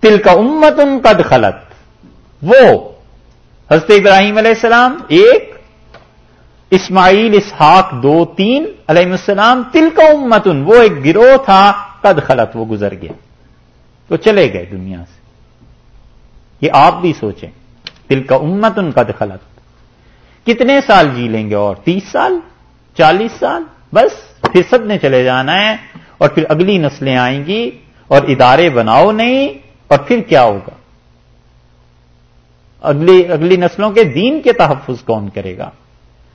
تل کا امت ان قد خلط وہ حضرت ابراہیم علیہ السلام ایک، اسماعیل اسحاق دو، تین، علیہ السلام تل کا امتن، وہ ایک گروہ تھا، قد خلط وہ گزر گیا۔ تو چلے گئے دنیا سے۔ یہ آپ بھی سوچیں دل کا امت ان قد خلط کتنے سال جی لیں گے اور؟ تیس سال؟ چالیس سال؟ بس، پھر سب نے چلے جانا ہے اور پھر اگلی نسلیں آئیں گی اور ادارے بناؤ نہیں اور پھر کیا ہوگا؟ اگلی اگلی نسلوں کے دین کے تحفظ کون کرے گا؟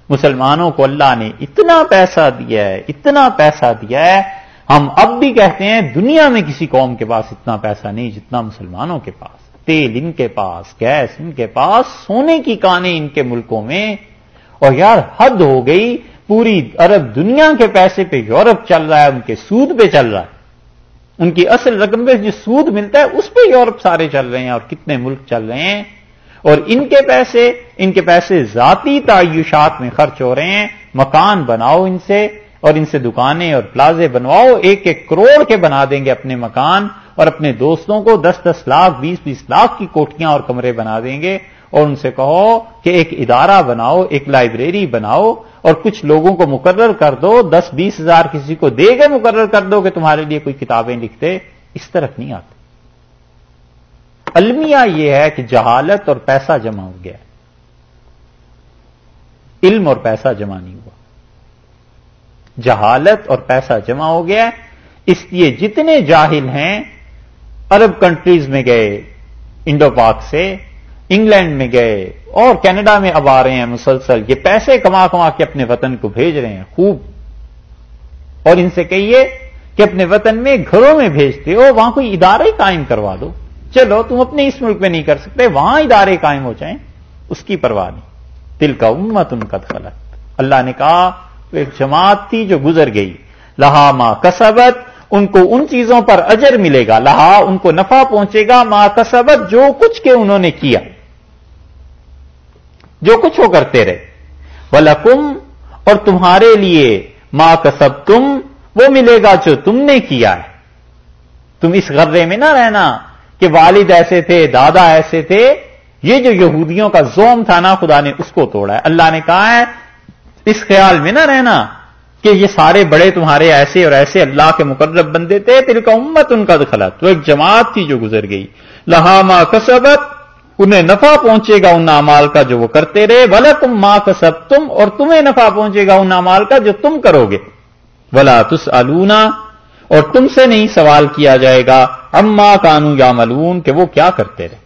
مسلمانوں کو اللہ نے اتنا پیسہ دیا ہے، اتنا پیسہ دیا ہے، ہم اب بھی کہتے ہیں دنیا میں کسی قوم کے پاس اتنا پیسہ نہیں جتنا مسلمانوں کے پاس۔ تیل ان کے پاس، گیس ان کے پاس، سونے کی کانیں ان کے ملکوں میں۔ اور یار حد ہو گئی، پوری عرب دنیا کے پیسے پہ یورپ چل رہا ہے، ان کے سود پہ چل رہا ہے۔ ان کی اصل رقم پہ جو سود ملتا ہے، اس پہ یورپ سارے چل رہے ہیں اور کتنے ملک چل رہے ہیں۔ اور ان کے پیسے، ان کے پیسے ذاتی تعیشات میں خرچ ہو رہے ہیں۔ مکان بناؤ ان سے اور ان سے دکانیں اور پلازے بنواؤ، ایک ایک کروڑ کے بنا دیں گے اپنے مکان۔ اور اپنے دوستوں کو دس دس لاکھ بیس بیس لاکھ کی کوٹیاں اور کمرے بنا دیں گے اور ان سے کہو کہ ایک ادارہ بناؤ، ایک لائبریری بناؤ اور کچھ لوگوں کو مقرر کر دو، دس بیس ہزار کسی کو دے گئے مقرر کر دو کہ تمہارے لیے کوئی کتابیں لکھتے، اس طرف نہیں آتے۔ المیہ یہ ہے کہ جہالت اور پیسہ جمع ہو گیا۔ علم اور پیسہ جمع نہیں ہوا۔ جہالت اور پیسہ جمع ہو گیا، اس لیے جتنے جاہل ہیں عرب کنٹریز میں گئے انڈو پاک سے انگلینڈ میں گئے، اور کینیڈا میں اب آ رہے ہیں مسلسل۔ یہ پیسے کما کما کے اپنے وطن کو بھیج رہے ہیں، خوب۔ اور ان سے کہیے کہ اپنے وطن میں گھروں میں بھیجتے ہو، وہاں کوئی ادارے قائم کروا دو۔ چلو، تم اپنے اس ملک میں نہیں کر سکتے، وہاں ادارے قائم ہو جائیں، اس کی پرواہ نہیں۔ دل کا امت ان کا غلط اللہ نے کہا ایک جماعت تھی جو گزر گئی۔ لہا کسبت ان کو ان چیزوں پر اجر ملے گا، لہا ان کو نفع پہنچے گا ماں کسبت جو کچھ کے انہوں نے کیا، جو کچھ وہ کرتے رہے۔ ولکم اور تمہارے لیے ماں کسب تم وہ ملے گا جو تم نے کیا ہے۔ تم اس غرے میں نہ رہنا کہ والد ایسے تھے، دادا ایسے تھے، یہ جو یہودیوں کا زوم تھا نا، خدا نے اس کو توڑا ہے۔ اللہ نے کہا ہے، اس خیال میں نہ رہنا کہ یہ سارے بڑے تمہارے ایسے اور ایسے اللہ کے مقرب بندے تھے تل کا امت ان کا دخلت تو ایک جماعت تھی جو گزر گئی۔ لہا کسبت، انہیں نفع پہنچے گا ان امال کا جو وہ کرتے رہے۔ ولا تم ماں کسب تم اور تمہیں نفع پہنچے گا ان امال کا جو تم کرو گے۔ ولا تس اور تم سے نہیں سوال کیا جائے گا۔ اما کانو یا ملون کہ وہ کیا کرتے رہے۔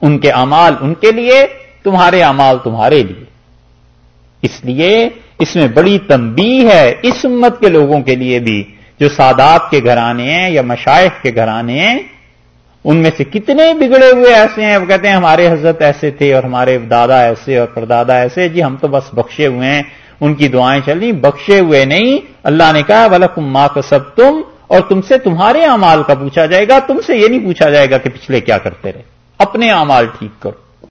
ان کے امال ان کے لیے، تمہارے امال تمہارے لیے۔ اس لیے اس میں بڑی تنبی ہے اس امت کے لوگوں کے لیے بھی، جو سادات کے گھرانے ہیں یا مشائق کے گھرانے ہیں، ان میں سے کتنے بگڑے ہوئے ایسے ہیں؟ وہ کہتے ہیں، ہمارے حضرت ایسے تھے اور ہمارے دادا ایسے اور پردادا ایسے جی ہم تو بس بخشے ہوئے ہیں، ان کی دعائیں چل رہی بخشے ہوئے نہیں۔ اللہ نے کہا ولکم ماں کا سب تم اور تم سے تمہارے اعمال کا پوچھا جائے گا، تم سے یہ نہیں پوچھا جائے گا کہ پچھلے کیا کرتے رہے۔ اپنے اعمال ٹھیک کرو۔